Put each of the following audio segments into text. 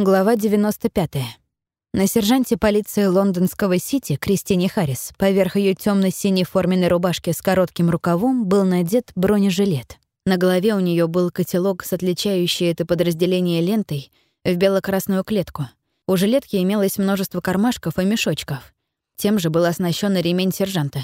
Глава 95. На сержанте полиции лондонского Сити Кристине Харрис поверх ее темно синей форменной рубашки с коротким рукавом был надет бронежилет. На голове у нее был котелок с отличающей это подразделение лентой в бело-красную клетку. У жилетки имелось множество кармашков и мешочков. Тем же был оснащен ремень сержанта.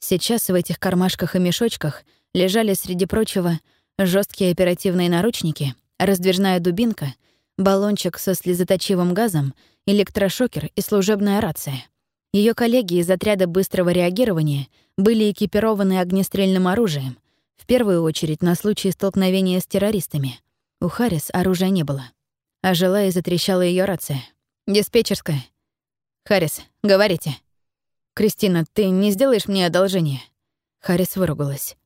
Сейчас в этих кармашках и мешочках лежали, среди прочего, жесткие оперативные наручники, раздвижная дубинка — баллончик со слезоточивым газом, электрошокер и служебная рация. Ее коллеги из отряда быстрого реагирования были экипированы огнестрельным оружием, в первую очередь на случай столкновения с террористами. У Харрис оружия не было. А желая затрещала ее рация. «Диспетчерская». «Харрис, говорите». «Кристина, ты не сделаешь мне одолжение?» Харрис выругалась.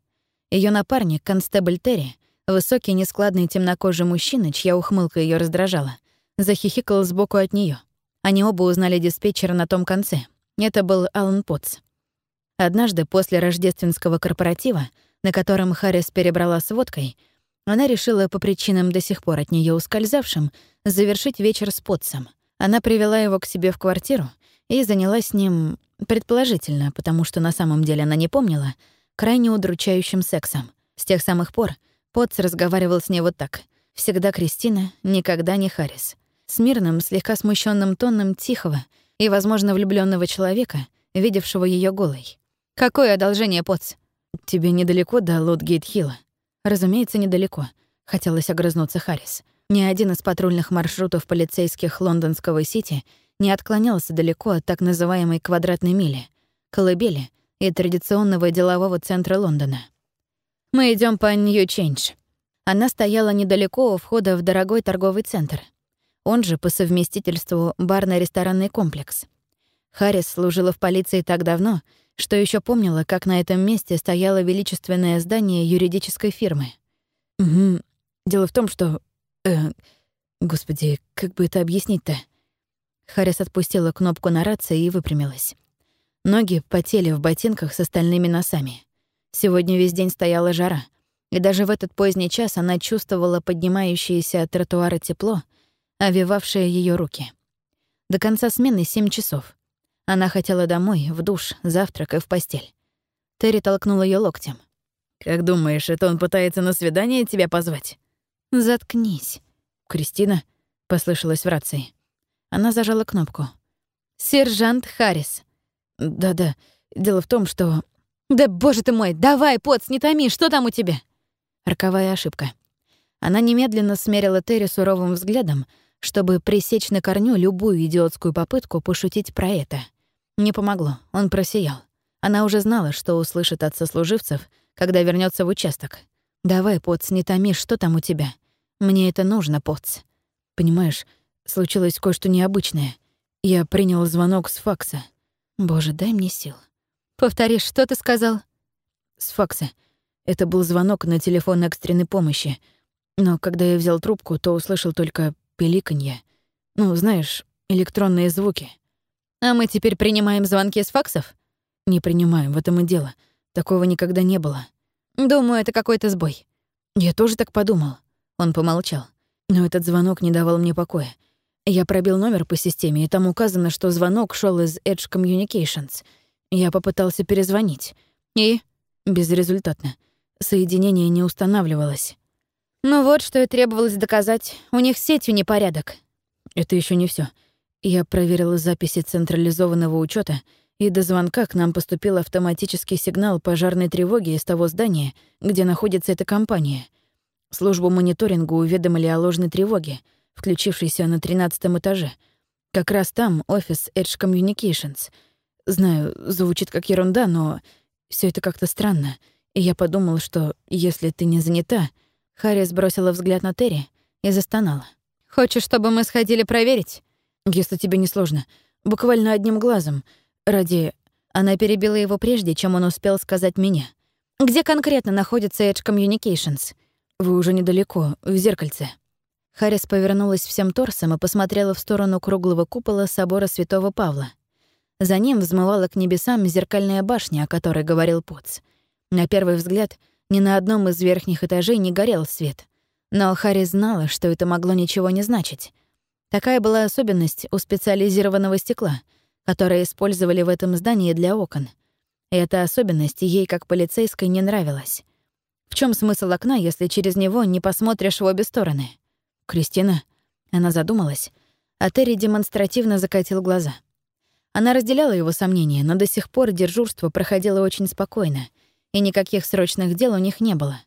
Ее напарник, констебль Терри, Высокий, нескладный темнокожий мужчина, чья ухмылка ее раздражала, захихикал сбоку от нее. Они оба узнали диспетчера на том конце. Это был Алан Потц. Однажды после рождественского корпоратива, на котором Харрис перебрала с водкой, она решила по причинам до сих пор от нее ускользавшим завершить вечер с Потсом. Она привела его к себе в квартиру и занялась с ним, предположительно, потому что на самом деле она не помнила, крайне удручающим сексом. С тех самых пор Потс разговаривал с ней вот так. Всегда Кристина, никогда не Харрис. С мирным, слегка смущенным тоном тихого и, возможно, влюбленного человека, видевшего ее голой. «Какое одолжение, Потс?» «Тебе недалеко до Лотгейт-Хилла?» «Разумеется, недалеко», — хотелось огрызнуться Харрис. Ни один из патрульных маршрутов полицейских лондонского Сити не отклонялся далеко от так называемой «квадратной мили», колыбели и традиционного делового центра Лондона. Мы идем по Нью-Чендж. Она стояла недалеко у входа в дорогой торговый центр. Он же по совместительству барно-ресторанный комплекс. Харрис служила в полиции так давно, что еще помнила, как на этом месте стояло величественное здание юридической фирмы. Угу. Дело в том, что... Э, господи, как бы это объяснить-то? Харрис отпустила кнопку на рации и выпрямилась. Ноги потели в ботинках с остальными носами. Сегодня весь день стояла жара, и даже в этот поздний час она чувствовала поднимающееся от тротуара тепло, овивавшее ее руки. До конца смены семь часов. Она хотела домой, в душ, завтрак и в постель. Терри толкнула ее локтем. «Как думаешь, это он пытается на свидание тебя позвать?» «Заткнись». «Кристина?» — послышалась в рации. Она зажала кнопку. «Сержант Харрис». «Да-да. Дело в том, что «Да боже ты мой, давай, Поц, не томи, что там у тебя?» Роковая ошибка. Она немедленно смерила Терри суровым взглядом, чтобы пресечь на корню любую идиотскую попытку пошутить про это. Не помогло, он просиял. Она уже знала, что услышит от сослуживцев, когда вернется в участок. «Давай, Поц, не томи, что там у тебя? Мне это нужно, Поц». «Понимаешь, случилось кое-что необычное. Я принял звонок с факса. Боже, дай мне сил». «Повтори, что ты сказал?» «С факса. Это был звонок на телефон экстренной помощи. Но когда я взял трубку, то услышал только пиликанье. Ну, знаешь, электронные звуки. А мы теперь принимаем звонки с факсов? Не принимаем, в этом и дело. Такого никогда не было. Думаю, это какой-то сбой. Я тоже так подумал. Он помолчал. Но этот звонок не давал мне покоя. Я пробил номер по системе, и там указано, что звонок шел из Edge Communications — я попытался перезвонить. И? Безрезультатно. Соединение не устанавливалось. Ну вот, что и требовалось доказать. У них сетью непорядок. Это еще не все. Я проверила записи централизованного учета, и до звонка к нам поступил автоматический сигнал пожарной тревоги из того здания, где находится эта компания. Службу мониторинга уведомили о ложной тревоге, включившейся на тринадцатом этаже. Как раз там офис Edge Communications — Знаю, звучит как ерунда, но все это как-то странно. И я подумал, что если ты не занята... Харри сбросила взгляд на Терри и застонала. «Хочешь, чтобы мы сходили проверить?» «Если тебе не сложно. Буквально одним глазом. Ради...» Она перебила его прежде, чем он успел сказать меня. «Где конкретно находится Edge Communications?» «Вы уже недалеко, в зеркальце». Харрис повернулась всем торсом и посмотрела в сторону круглого купола собора Святого Павла. За ним взмывала к небесам зеркальная башня, о которой говорил Поц. На первый взгляд, ни на одном из верхних этажей не горел свет. Но Харри знала, что это могло ничего не значить. Такая была особенность у специализированного стекла, которое использовали в этом здании для окон. И эта особенность ей, как полицейской, не нравилась. В чем смысл окна, если через него не посмотришь в обе стороны? «Кристина?» Она задумалась, а Терри демонстративно закатил глаза. Она разделяла его сомнения, но до сих пор дежурство проходило очень спокойно, и никаких срочных дел у них не было.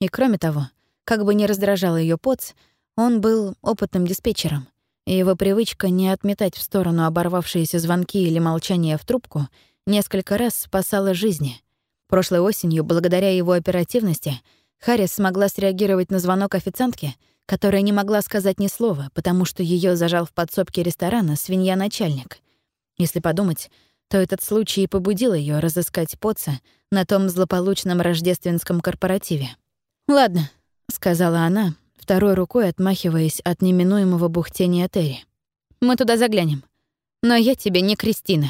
И кроме того, как бы ни раздражал ее поц, он был опытным диспетчером, и его привычка не отметать в сторону оборвавшиеся звонки или молчание в трубку несколько раз спасала жизни. Прошлой осенью, благодаря его оперативности, Харрис смогла среагировать на звонок официантки, которая не могла сказать ни слова, потому что ее зажал в подсобке ресторана свинья-начальник. Если подумать, то этот случай и побудил ее разыскать Поца на том злополучном рождественском корпоративе. «Ладно», — сказала она, второй рукой отмахиваясь от неминуемого бухтения Терри. «Мы туда заглянем. Но я тебе не Кристина».